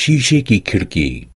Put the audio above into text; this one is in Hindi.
शीशे की खिड़की।